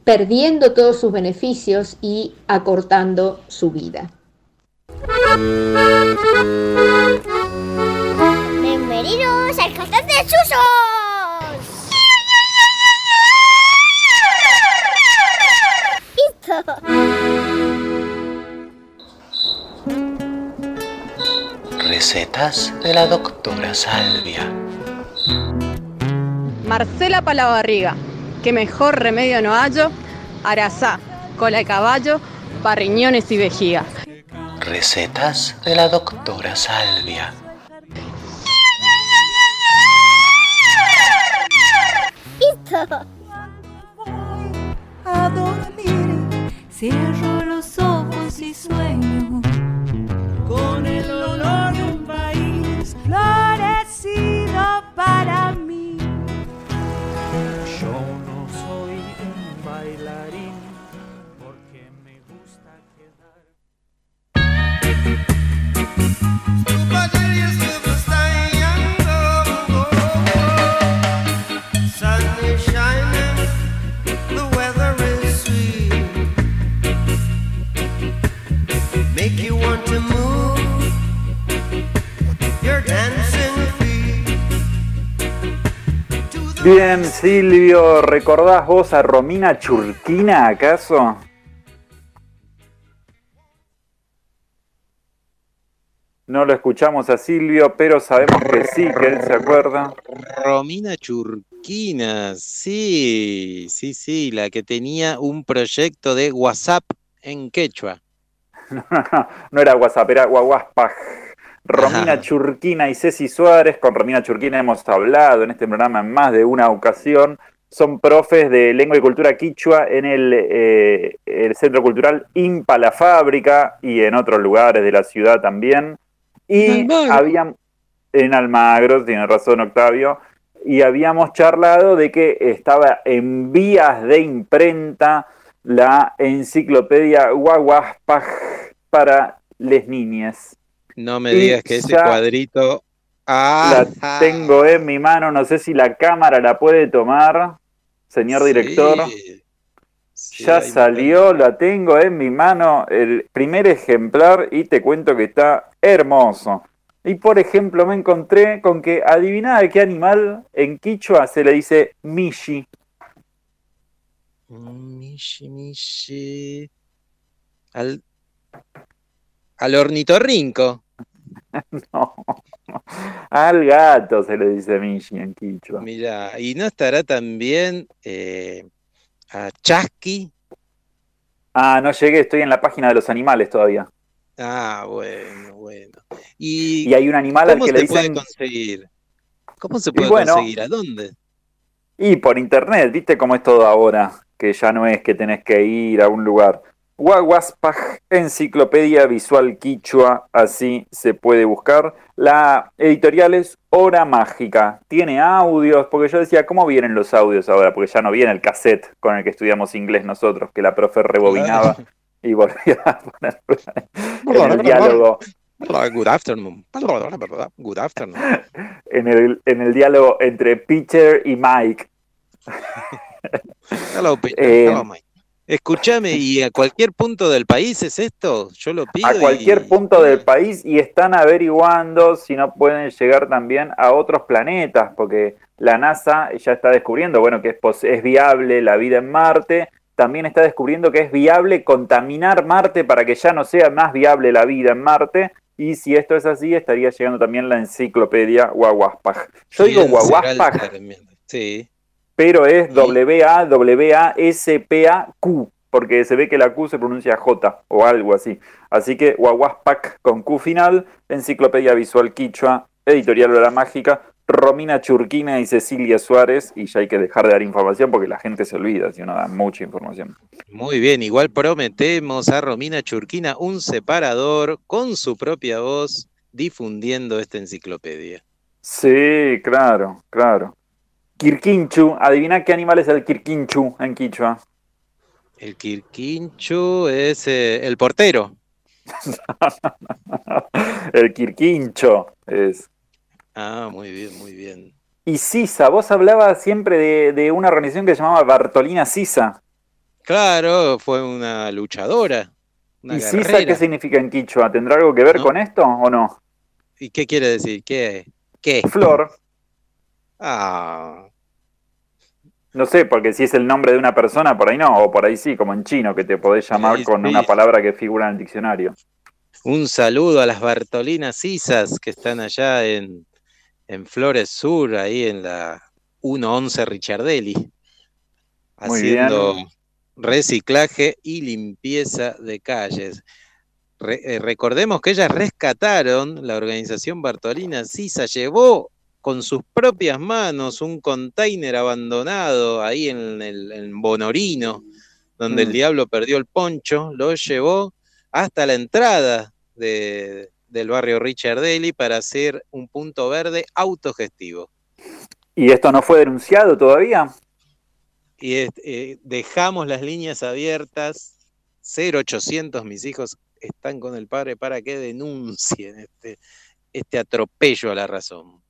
perdiendo todos sus beneficios y acortando su vida.
Bienvenidos al Castas de. Recetas de la doctora Salvia.
Marcela Palabarriga, que mejor remedio no hallo, arazá, cola de caballo, parriñones y vejiga.
Recetas de la doctora Salvia.
A dormir, cierro los ojos y sueño con el olor de un florecido para mí.
Yo no soy un bailarín porque me gusta quedar.
Bien, Silvio, ¿recordás vos a Romina Churquina acaso? No lo escuchamos a Silvio, pero sabemos que sí, que él se acuerda.
Romina Churquina, sí, sí, sí, la que tenía un proyecto de WhatsApp en quechua.
no era WhatsApp, era Guaguaspaj. Romina
Ajá.
Churquina y Ceci Suárez, con Romina Churquina hemos hablado en este programa en más de una ocasión. Son profes de lengua y cultura quichua en el, eh, el Centro Cultural Impa La Fábrica y en otros lugares de la ciudad también. Y
Almagro.
habían en Almagro, tiene razón Octavio, y habíamos charlado de que estaba en vías de imprenta la enciclopedia Guaguaspaj para les niñas.
No me digas que ese cuadrito. Ah,
La tengo en mi mano, no sé si la cámara la puede tomar, señor director. ya
me
salió, la tengo en mi mano, el primer ejemplar y te cuento que está hermoso. Y por ejemplo me encontré con que adiviná de qué animal en quichua se le dice mishi.
Mishi, mishi. Al, al ornitorrinco.
no. Al gato se le dice mishi en quichua.
Mira, y no estará también eh, a Chasqui.
Ah, no llegué, estoy en la página de los animales todavía.
Ah, bueno, bueno. Y,
Y hay un animal al
¿cómo
que
se
le
puede
dicen
conseguir? ¿Cómo se puede
bueno.
conseguir? ¿A dónde?
Y por internet, ¿viste cómo es todo ahora? Que ya no es que tenés que ir a un lugar. Guaguaspaj, Enciclopedia Visual Quichua, así se puede buscar. La editorial es Hora Mágica. Tiene audios, porque yo decía, ¿cómo vienen los audios ahora? Porque ya no viene el cassette con el que estudiamos inglés nosotros, que la profe rebobinaba y volvía a poner en el diálogo.
Good afternoon. Good afternoon.
En el, en el diálogo entre Peter y Mike.
Hello, Peter.
Eh,
Hello, Mike. Escúchame, ¿y a cualquier punto del país es esto? Yo lo pido.
a cualquier
y...
punto del país y están averiguando si no pueden llegar también a otros planetas, porque la NASA ya está descubriendo, bueno, que es, es viable la vida en Marte, también está descubriendo que es viable contaminar Marte para que ya no sea más viable la vida en Marte, y si esto es así, estaría llegando también la enciclopedia Guaguaspaj. Yo digo.
Sí.
Pero es W-A-W-A-S-P-A-Q, porque se ve que la Q se pronuncia J o algo así. Así que Guaguaspac con Q final, Enciclopedia Visual Quichua, Editorial Hora Mágica, Romina Churquina y Cecilia Suárez, y ya hay que dejar de dar información porque la gente se olvida si uno da mucha información.
Muy bien, igual prometemos a Romina Churquina un separador con su propia voz difundiendo esta enciclopedia.
Sí, claro, claro. Quirquinchu, adivina qué animal es el quirquinchu en Quichua.
El Quirquincho es eh, el portero.
el quirquincho es.
Ah, muy bien, muy bien.
Y Sisa, vos hablabas siempre de, de una organización que se llamaba Bartolina Sisa.
Claro, fue una luchadora, una
¿Y Sisa qué significa en Quichua? ¿Tendrá algo que ver
No.
con esto o no?
¿Y qué quiere decir? ¿Qué? ¿Qué?
Flor.
Ah,
No sé, porque si es el nombre de una persona, por ahí no, o por ahí sí, como en chino, que te podés llamar
Sí,
con
sí.
una palabra que figura en el diccionario.
Un saludo a las Bartolinas Isas que están allá en, en Flores Sur, ahí en la 111 Richardelli,
Muy
haciendo
bien.
reciclaje y limpieza de calles. Re- eh, recordemos que ellas rescataron, la organización Bartolina Sisa llevó con sus propias manos un container abandonado ahí en, el, en Bonorino, donde el
Mm.
diablo perdió el poncho, lo llevó hasta la entrada de- del barrio Richardelli para hacer un punto verde autogestivo.
¿Y esto no fue denunciado todavía?
Y es- eh, dejamos las líneas abiertas, 0800, mis hijos están con el padre para que denuncien este, este atropello a la razón.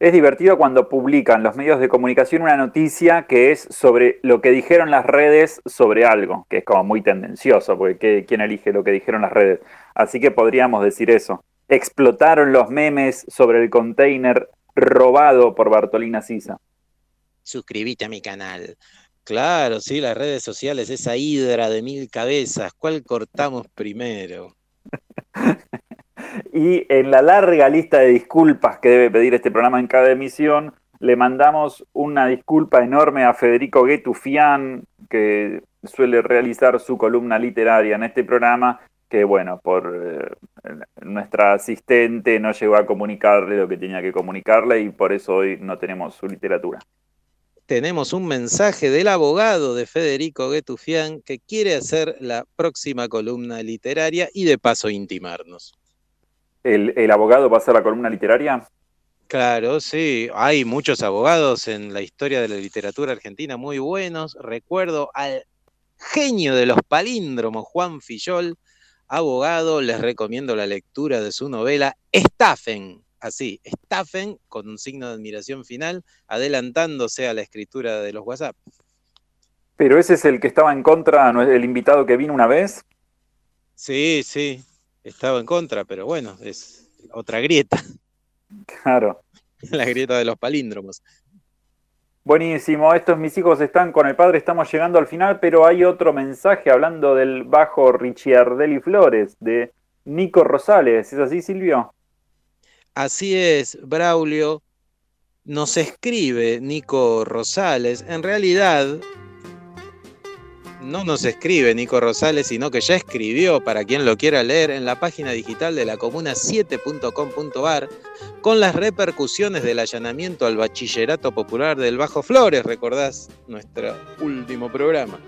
Es divertido cuando publican los medios de comunicación una noticia que es sobre lo que dijeron las redes sobre algo, que es como muy tendencioso, porque ¿qué- ¿quién elige lo que dijeron las redes? Así que podríamos decir eso. Explotaron los memes sobre el container robado por Bartolina Sisa.
Suscríbete a mi canal. Claro, sí, las redes sociales, esa hidra de mil cabezas, ¿cuál cortamos primero?
Y en la larga lista de disculpas que debe pedir este programa en cada emisión, le mandamos una disculpa enorme a Federico Guetufián, que suele realizar su columna literaria en este programa, que bueno, por eh, nuestra asistente no llegó a comunicarle lo que tenía que comunicarle y por eso hoy no tenemos su literatura.
Tenemos un mensaje del abogado de Federico Guetufián que quiere hacer la próxima columna literaria y de paso intimarnos.
¿El, el abogado va a hacer la columna literaria?
Claro, sí, hay muchos abogados en la historia de la literatura argentina muy buenos. Recuerdo al genio de los palíndromos, Juan Fillol, abogado, les recomiendo la lectura de su novela Estafen, así, Estafen, con un signo de admiración final, adelantándose a la escritura de los WhatsApp.
Pero ese es el que estaba en contra, ¿no es el invitado que vino una vez.
Sí, sí, estaba en contra, pero bueno, es otra grieta,
Claro.
la grieta de los palíndromos.
Buenísimo, estos mis hijos están con el padre, estamos llegando al final, pero hay otro mensaje hablando del bajo Ricciardelli Flores, de Nico Rosales. ¿Es así, Silvio?
Así es, Braulio. Nos escribe Nico Rosales. En realidad, no nos escribe Nico Rosales, sino que ya escribió, para quien lo quiera leer, en la página digital de la comuna 7.com.ar, con las repercusiones del allanamiento al bachillerato popular del Bajo Flores. ¿Recordás nuestro último programa?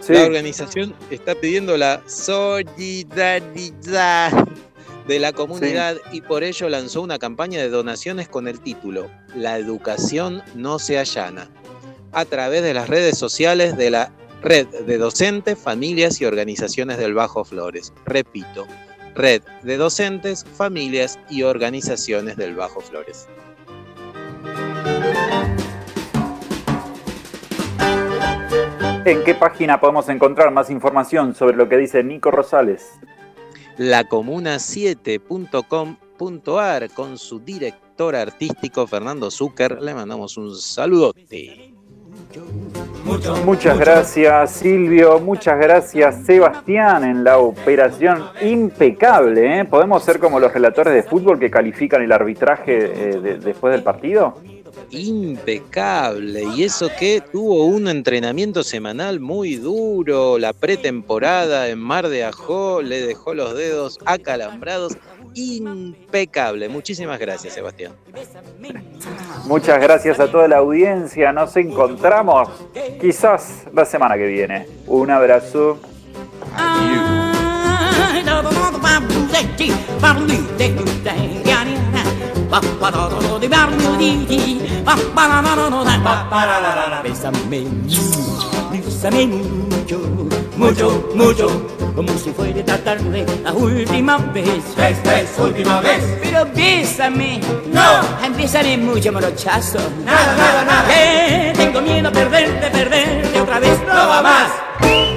Sí.
La organización está pidiendo la solidaridad de la comunidad y por ello lanzó una campaña de donaciones con el título La educación no se allana, a través de las redes sociales de la Red de Docentes, Familias y Organizaciones del Bajo Flores. Repito, Red de Docentes, Familias y Organizaciones del Bajo Flores.
¿En qué página podemos encontrar más información sobre lo que dice Nico Rosales?
lacomuna7.com.ar con su director artístico Fernando Zucker. Le mandamos un saludote.
Muchas gracias Silvio, muchas gracias Sebastián en la operación impecable. ¿eh? ¿Podemos ser como los relatores de fútbol que califican el arbitraje eh, de- después del partido?
Impecable. Y eso que tuvo un entrenamiento semanal muy duro. La pretemporada en Mar de Ajó le dejó los dedos acalambrados. Impecable. Muchísimas gracias, Sebastián.
Muchas gracias a toda la audiencia. Nos encontramos quizás la semana que viene. Un abrazo.
Mucho, mucho, como si fuera esta tarde la última vez. Esta es última vez. Pero bésame, no, bésame mucho, morochazo. Nada, nada, nada. tengo miedo a perderte, perderte otra vez. No va más.